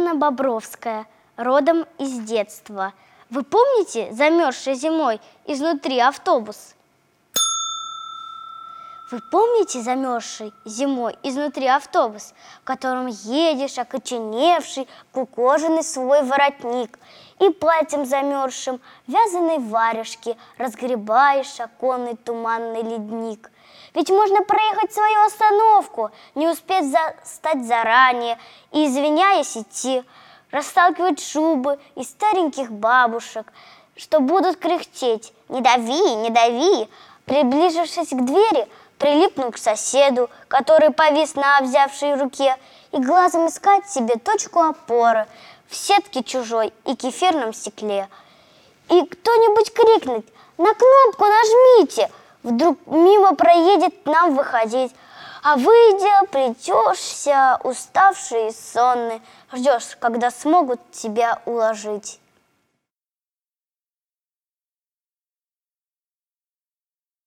Алена Бобровская, родом из детства. Вы помните замерзший зимой изнутри автобус? Вы помните замерзший зимой изнутри автобус, в котором едешь, окоченевший, кукоженный свой воротник, и пальцем замерзшим вязаной варежки разгребаешь оконный туманный ледник. Ведь можно проехать свою остановку, не успеть застать заранее и, извиняясь, идти, расталкивать шубы из стареньких бабушек, что будут кряхтеть. Не дави, не дави. Приближившись к двери, прилипнул к соседу, который повис на взявшей руке, и глазом искать себе точку опоры в сетке чужой и кефирном стекле. И кто-нибудь крикнет «На кнопку нажмите!» Вдруг мимо проедет нам выходить, а выйдя, плетешься, уставший и сонный, ждешь, когда смогут тебя уложить.